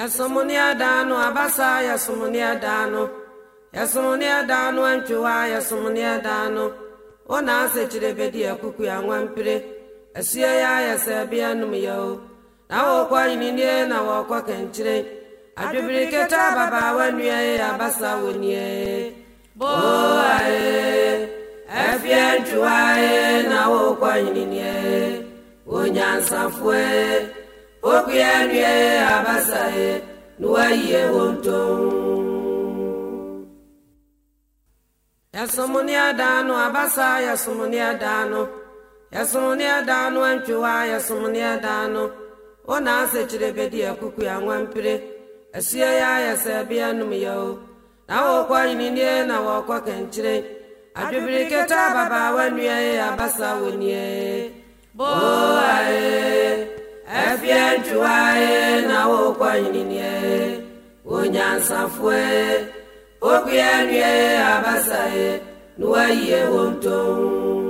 Yasumunia danu abasa yasumunia danu yasumunia danu anchuwa yasumunia danu ọ na-asechiri bedi ya nwa mpire esie ya yasebia num ya o na wọkwa yininie na wọkwa kenchire abibiriketa baba wanua ya abasa wonie boae efie nchuwa na wọkwa yininie onyansafue okwu ya rie abasaghị n'ụwa ihe wonto yasumunia danu abasa yasumunia danu yasumunia danu anchuwa yasumunia danu ọ na-asa chirebedi ekuku ya nwa mpire esie ya yasa bịa num ya o na wọkwa yininie na wọkwa kenchire adubiriketa baba wanue abasa wonie boae nye ntuwaye na wokwa nyininie wonyansafue okuyanie abasaye nuwayiye womtong